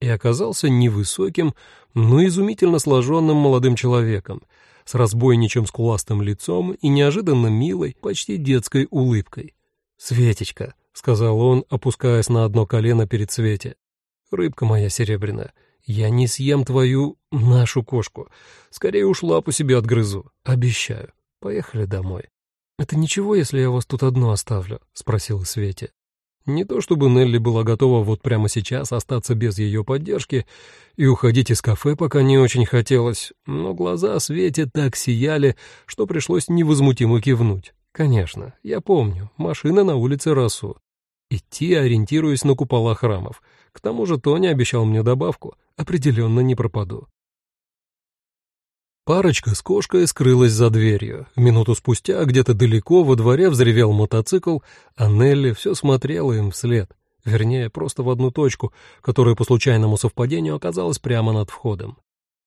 Speaker 1: И оказался невысоким, но изумительно сложенным молодым человеком — с разбойничьим скуластым лицом и неожиданно милой, почти детской улыбкой. «Светечка», — сказал он, опускаясь на одно колено перед Свете. «Рыбка моя серебряная, я не съем твою, нашу кошку. Скорее уж лапу себе отгрызу, обещаю. Поехали домой». «Это ничего, если я вас тут одну оставлю?» — спросила Свете. Не то чтобы Нелли была готова вот прямо сейчас остаться без ее поддержки и уходить из кафе, пока не очень хотелось, но глаза Свете так сияли, что пришлось невозмутимо кивнуть. «Конечно, я помню, машина на улице Расу. Идти, ориентируясь на купола храмов. К тому же Тони обещал мне добавку, определенно не пропаду». Парочка с кошкой скрылась за дверью. Минуту спустя где-то далеко во дворе взревел мотоцикл, а Нелли все смотрела им вслед. Вернее, просто в одну точку, которая по случайному совпадению оказалась прямо над входом.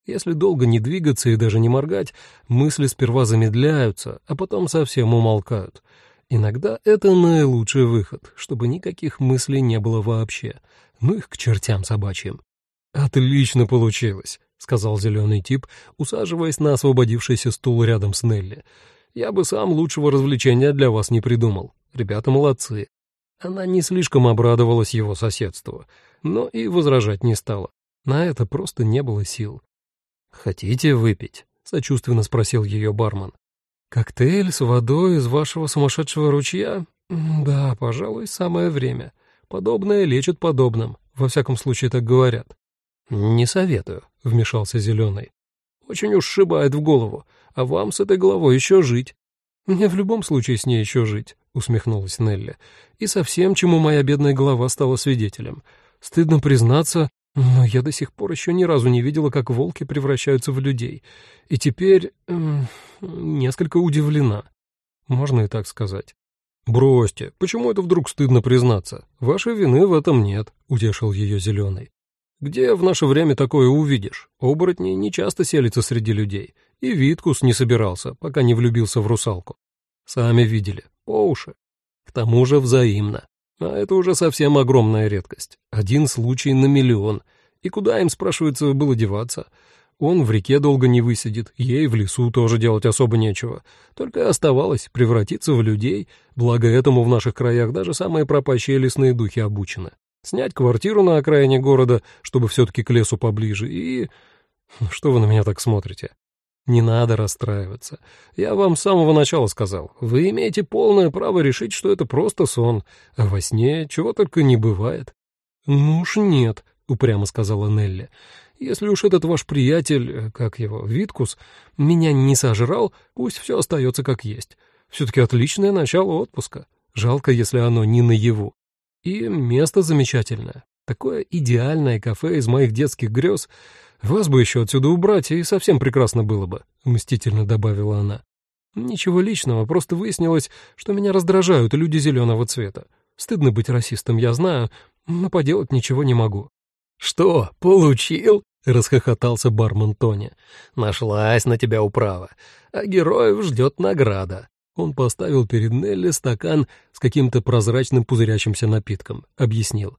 Speaker 1: Если долго не двигаться и даже не моргать, мысли сперва замедляются, а потом совсем умолкают. Иногда это наилучший выход, чтобы никаких мыслей не было вообще. Ну их к чертям собачьим. Отлично получилось. — сказал зеленый тип, усаживаясь на освободившийся стул рядом с Нелли. «Я бы сам лучшего развлечения для вас не придумал. Ребята молодцы». Она не слишком обрадовалась его соседству, но и возражать не стала. На это просто не было сил. «Хотите выпить?» — сочувственно спросил ее бармен. «Коктейль с водой из вашего сумасшедшего ручья? Да, пожалуй, самое время. Подобное лечит подобным, во всяком случае так говорят». «Не советую», — вмешался Зеленый. «Очень уж шибает в голову, а вам с этой головой еще жить». «Мне в любом случае с ней еще жить», — усмехнулась Нелли. «И совсем, чему моя бедная голова стала свидетелем. Стыдно признаться, но я до сих пор еще ни разу не видела, как волки превращаются в людей. И теперь эм, несколько удивлена. Можно и так сказать». «Бросьте, почему это вдруг стыдно признаться? Вашей вины в этом нет», — утешил ее Зеленый. Где в наше время такое увидишь? Оборотни не часто селятся среди людей. И Виткус не собирался, пока не влюбился в русалку. Сами видели, по уши. К тому же взаимно. А это уже совсем огромная редкость. Один случай на миллион. И куда им, спрашивается, было деваться? Он в реке долго не высидит, ей в лесу тоже делать особо нечего. Только оставалось превратиться в людей, благо этому в наших краях даже самые пропащие лесные духи обучены снять квартиру на окраине города, чтобы все-таки к лесу поближе, и... Что вы на меня так смотрите? Не надо расстраиваться. Я вам с самого начала сказал, вы имеете полное право решить, что это просто сон, а во сне чего только не бывает. Ну уж нет, упрямо сказала Нелли. Если уж этот ваш приятель, как его, Виткус, меня не сожрал, пусть все остается как есть. Все-таки отличное начало отпуска. Жалко, если оно не наяву. И место замечательное. Такое идеальное кафе из моих детских грез. Вас бы еще отсюда убрать, и совсем прекрасно было бы», — мстительно добавила она. «Ничего личного, просто выяснилось, что меня раздражают люди зеленого цвета. Стыдно быть расистом, я знаю, но поделать ничего не могу».
Speaker 2: «Что, получил?» — расхохотался бармен Тони. «Нашлась на тебя управа, а героев ждет награда».
Speaker 1: Он поставил перед Нелли стакан с каким-то прозрачным пузырящимся напитком, объяснил.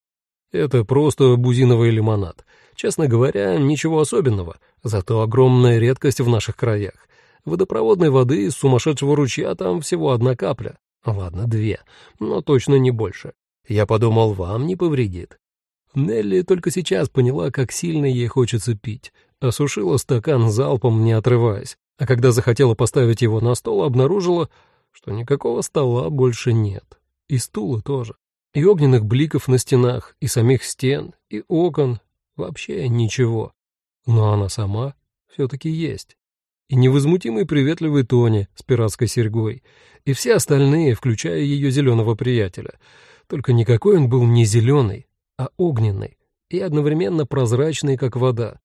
Speaker 1: «Это просто бузиновый лимонад. Честно говоря, ничего особенного, зато огромная редкость в наших краях. Водопроводной воды из сумасшедшего ручья там всего одна капля. Ладно, две, но точно не больше. Я подумал, вам не повредит». Нелли только сейчас поняла, как сильно ей хочется пить. Осушила стакан залпом, не отрываясь а когда захотела поставить его на стол, обнаружила, что никакого стола больше нет. И стула тоже. И огненных бликов на стенах, и самих стен, и окон. Вообще ничего. Но она сама все-таки есть. И невозмутимый приветливый Тони с пиратской серьгой, и все остальные, включая ее зеленого приятеля. Только никакой он был не зеленый, а огненный, и одновременно прозрачный, как вода.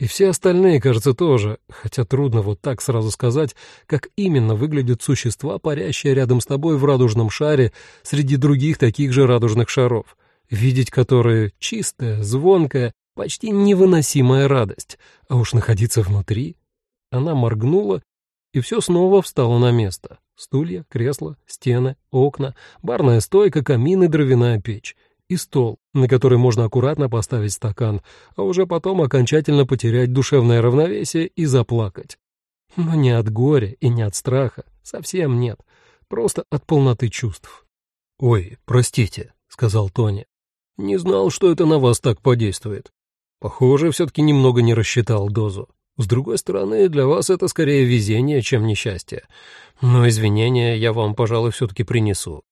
Speaker 1: И все остальные, кажется, тоже, хотя трудно вот так сразу сказать, как именно выглядят существа, парящие рядом с тобой в радужном шаре среди других таких же радужных шаров, видеть которые чистая, звонкая, почти невыносимая радость, а уж находиться внутри. Она моргнула, и все снова встало на место. Стулья, кресла, стены, окна, барная стойка, камин и дровяная печь — и стол, на который можно аккуратно поставить стакан, а уже потом окончательно потерять душевное равновесие и заплакать. Но не от горя и не от страха, совсем нет, просто от полноты чувств. «Ой, простите», — сказал Тони. «Не знал, что это на вас так подействует. Похоже, все-таки немного не рассчитал дозу. С другой стороны, для вас это скорее везение, чем несчастье. Но извинения я вам, пожалуй, все-таки принесу».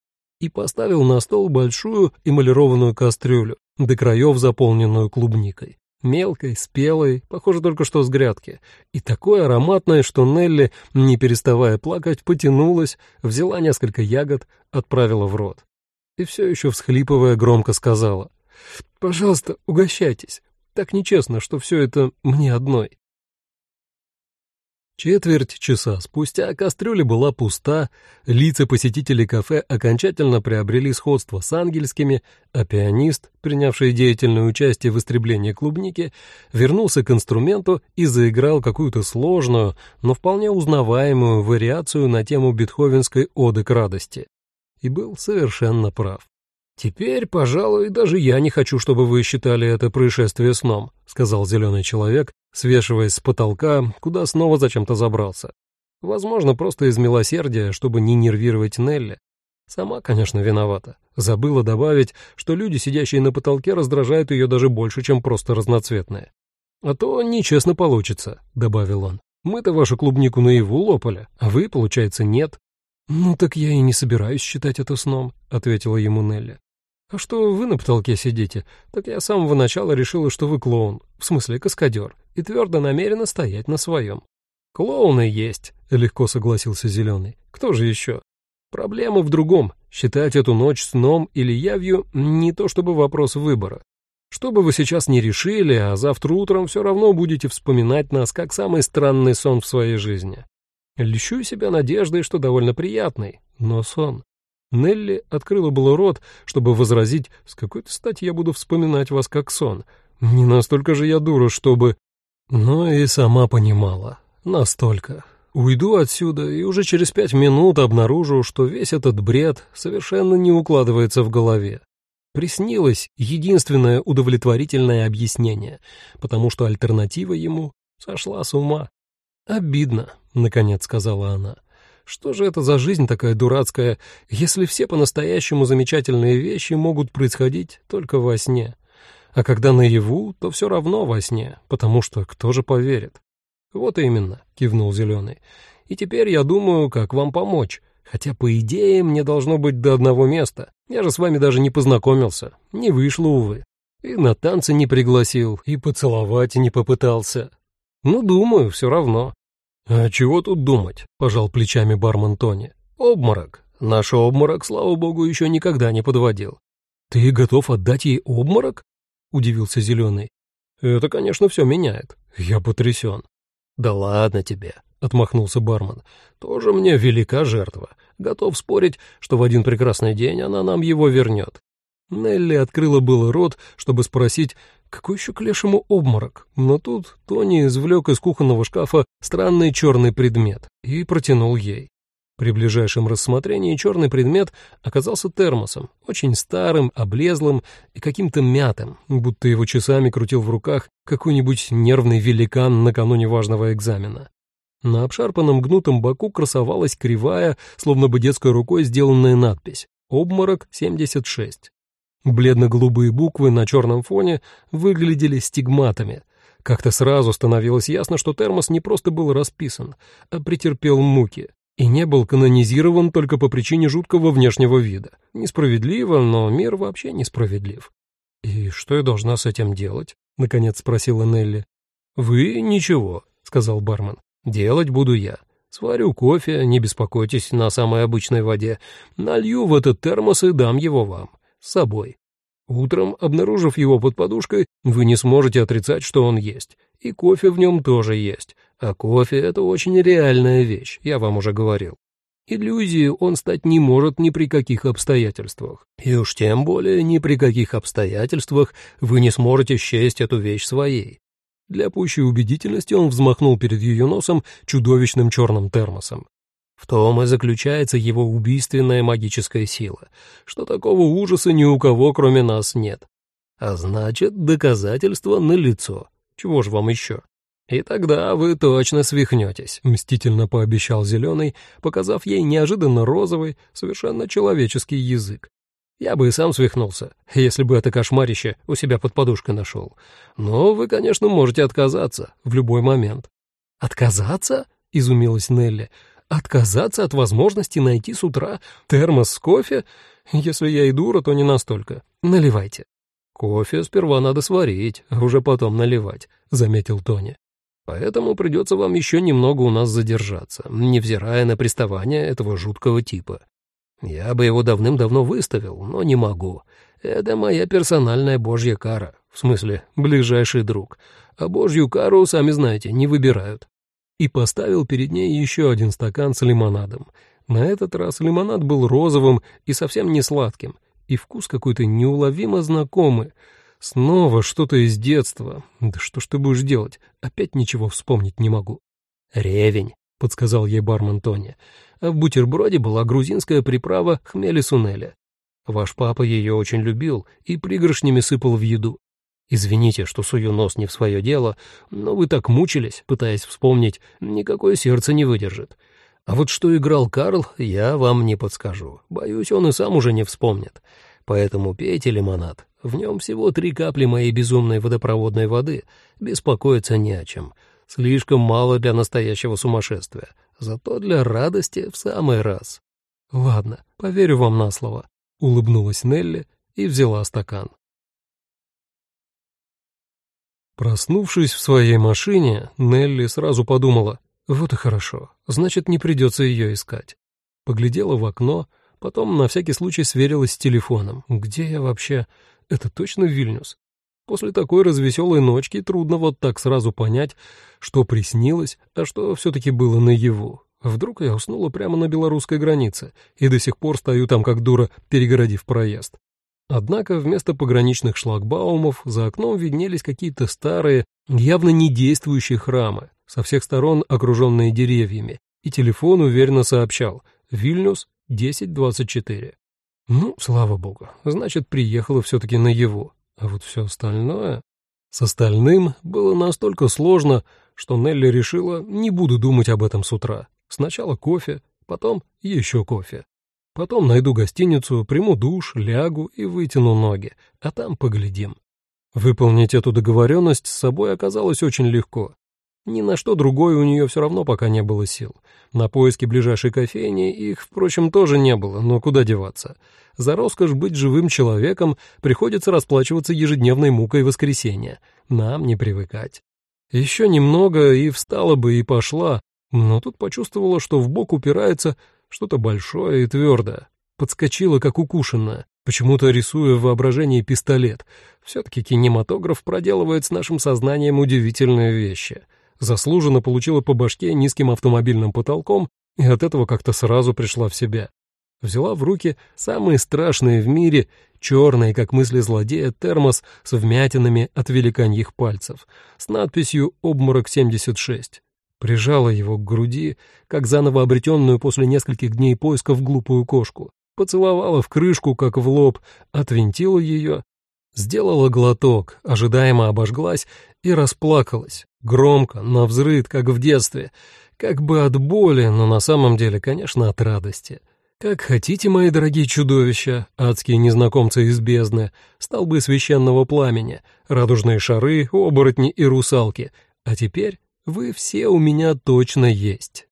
Speaker 1: И поставил на стол большую эмалированную кастрюлю, до краев заполненную клубникой. Мелкой, спелой, похоже только что с грядки, и такой ароматной, что Нелли, не переставая плакать, потянулась, взяла несколько ягод, отправила в рот. И все еще всхлипывая громко сказала, «Пожалуйста, угощайтесь. Так нечестно, что все это мне одной». Четверть часа спустя кастрюля была пуста, лица посетителей кафе окончательно приобрели сходство с ангельскими, а пианист, принявший деятельное участие в истреблении клубники, вернулся к инструменту и заиграл какую-то сложную, но вполне узнаваемую вариацию на тему бетховенской оды к радости. И был совершенно прав. «Теперь, пожалуй, даже я не хочу, чтобы вы считали это происшествие сном», сказал зеленый человек, свешиваясь с потолка, куда снова зачем-то забрался. Возможно, просто из милосердия, чтобы не нервировать Нелли. Сама, конечно, виновата. Забыла добавить, что люди, сидящие на потолке, раздражают ее даже больше, чем просто разноцветные. «А то нечестно получится», — добавил он. «Мы-то вашу клубнику наяву лопали, а вы, получается, нет». «Ну так я и не собираюсь считать это сном», — ответила ему Нелли. «А что вы на потолке сидите? Так я с самого начала решила, что вы клоун, в смысле каскадер, и твердо намерена стоять на своем». «Клоуны есть», — легко согласился Зеленый. «Кто же еще?» «Проблема в другом. Считать эту ночь сном или явью не то чтобы вопрос выбора. Что бы вы сейчас ни решили, а завтра утром все равно будете вспоминать нас как самый странный сон в своей жизни. Лещу себя надеждой, что довольно приятный, но сон. Нелли открыла было рот, чтобы возразить, с какой-то стати я буду вспоминать вас как сон. Не настолько же я дура, чтобы... Но и сама понимала. Настолько. Уйду отсюда и уже через пять минут обнаружу, что весь этот бред совершенно не укладывается в голове. Приснилось единственное удовлетворительное объяснение, потому что альтернатива ему сошла с ума. «Обидно», — наконец сказала она. Что же это за жизнь такая дурацкая, если все по-настоящему замечательные вещи могут происходить только во сне? А когда наяву, то все равно во сне, потому что кто же поверит? Вот именно, кивнул Зеленый. И теперь я думаю, как вам помочь. Хотя, по идее, мне должно быть до одного места. Я же с вами даже не познакомился. Не вышло, увы. И на танцы не пригласил, и поцеловать не попытался. Ну, думаю, все равно. «А чего тут думать?» — пожал плечами бармен Тони. «Обморок. Наш обморок, слава богу, еще никогда не подводил». «Ты готов отдать ей обморок?» — удивился Зеленый. «Это, конечно, все меняет. Я потрясен». «Да ладно тебе», — отмахнулся бармен. «Тоже мне велика жертва. Готов спорить, что в один прекрасный день она нам его вернет». Нелли открыла было рот, чтобы спросить, какой еще к лешему обморок? Но тут Тони извлек из кухонного шкафа странный черный предмет и протянул ей. При ближайшем рассмотрении черный предмет оказался термосом, очень старым, облезлым и каким-то мятым, будто его часами крутил в руках какой-нибудь нервный великан накануне важного экзамена. На обшарпанном гнутом боку красовалась кривая, словно бы детской рукой сделанная надпись «Обморок 76». Бледно-голубые буквы на черном фоне выглядели стигматами. Как-то сразу становилось ясно, что термос не просто был расписан, а претерпел муки и не был канонизирован только по причине жуткого внешнего вида. Несправедливо, но мир вообще несправедлив. «И что я должна с этим делать?» — наконец спросила Нелли. «Вы ничего», — сказал бармен. «Делать буду я. Сварю кофе, не беспокойтесь, на самой обычной воде. Налью в этот термос и дам его вам с собой. Утром, обнаружив его под подушкой, вы не сможете отрицать, что он есть. И кофе в нем тоже есть. А кофе — это очень реальная вещь, я вам уже говорил. Иллюзии он стать не может ни при каких обстоятельствах. И уж тем более ни при каких обстоятельствах вы не сможете счесть эту вещь своей. Для пущей убедительности он взмахнул перед ее носом чудовищным черным термосом. В том и заключается его убийственная магическая сила, что такого ужаса ни у кого, кроме нас, нет. А значит, доказательство налицо. Чего ж вам еще? И тогда вы точно свихнетесь, — мстительно пообещал Зеленый, показав ей неожиданно розовый, совершенно человеческий язык.
Speaker 2: Я бы и сам свихнулся, если бы это кошмарище у себя под подушкой нашел. Но вы, конечно, можете отказаться в любой момент».
Speaker 1: «Отказаться?» — изумилась Нелли. «Отказаться от возможности найти с утра термос с кофе? Если я и дура, то не настолько. Наливайте».
Speaker 2: «Кофе сперва надо сварить, а уже потом наливать», — заметил Тони. «Поэтому придется вам еще немного у нас задержаться, невзирая на приставание этого жуткого типа. Я бы его давным-давно выставил, но не могу. Это моя персональная божья кара, в смысле, ближайший друг. А божью кару, сами знаете, не выбирают».
Speaker 1: И поставил перед ней еще один стакан с лимонадом. На этот раз лимонад был розовым и совсем не сладким — и вкус какой-то неуловимо знакомый. Снова что-то из детства. Да что ж ты будешь делать? Опять ничего вспомнить не могу.
Speaker 2: «Ревень», — подсказал ей бармен Тони. А в бутерброде была грузинская приправа хмели-сунеля. Ваш папа ее очень любил и пригоршнями сыпал в еду. Извините, что сую нос не в свое дело, но вы так мучились, пытаясь вспомнить, никакое сердце не выдержит. А вот что играл Карл, я вам не подскажу. Боюсь, он и сам уже не вспомнит. Поэтому пейте лимонад. В нем всего три капли моей безумной водопроводной воды. Беспокоиться не о чем. Слишком мало для настоящего сумасшествия. Зато для радости в самый раз.
Speaker 1: Ладно, поверю вам на слово. Улыбнулась Нелли и взяла стакан. Проснувшись в своей машине, Нелли сразу подумала, вот и хорошо, значит, не придется ее искать. Поглядела в окно, потом на всякий случай сверилась с телефоном. Где я вообще? Это точно Вильнюс? После такой развеселой ночки трудно вот так сразу понять, что приснилось, а что все-таки было наяву. Вдруг я уснула прямо на белорусской границе и до сих пор стою там как дура, перегородив проезд. Однако вместо пограничных шлагбаумов за окном виднелись какие-то старые, явно не действующие храмы, со всех сторон окруженные деревьями, и телефон уверенно сообщал «Вильнюс 1024». Ну, слава богу, значит, приехала все-таки на его. А вот все остальное... С остальным было настолько сложно, что Нелли решила, не буду думать об этом с утра. Сначала кофе, потом еще кофе. Потом найду гостиницу, приму душ, лягу и вытяну ноги, а там поглядим. Выполнить эту договоренность с собой оказалось очень легко. Ни на что другое у нее все равно пока не было сил. На поиски ближайшей кофейни их, впрочем, тоже не было, но куда деваться. За роскошь быть живым человеком приходится расплачиваться ежедневной мукой воскресенья. Нам не привыкать. Еще немного и встала бы и пошла, но тут почувствовала, что в бок упирается что-то большое и твердое. Подскочила, как укушенная, почему-то рисуя в воображении пистолет. Все-таки кинематограф проделывает с нашим сознанием удивительные вещи — заслуженно получила по башке низким автомобильным потолком и от этого как-то сразу пришла в себя. Взяла в руки самые страшные в мире, черный, как мысли злодея, термос с вмятинами от великаньих пальцев, с надписью «Обморок-76». Прижала его к груди, как заново обретенную после нескольких дней поисков глупую кошку, поцеловала в крышку, как в лоб, отвинтила ее, сделала глоток, ожидаемо обожглась и расплакалась, Громко, на взрыд, как в детстве. Как бы от боли, но на самом деле, конечно, от радости. Как хотите, мои дорогие чудовища, адские незнакомцы из бездны, столбы священного пламени, радужные шары, оборотни и русалки. А теперь вы все у меня точно есть.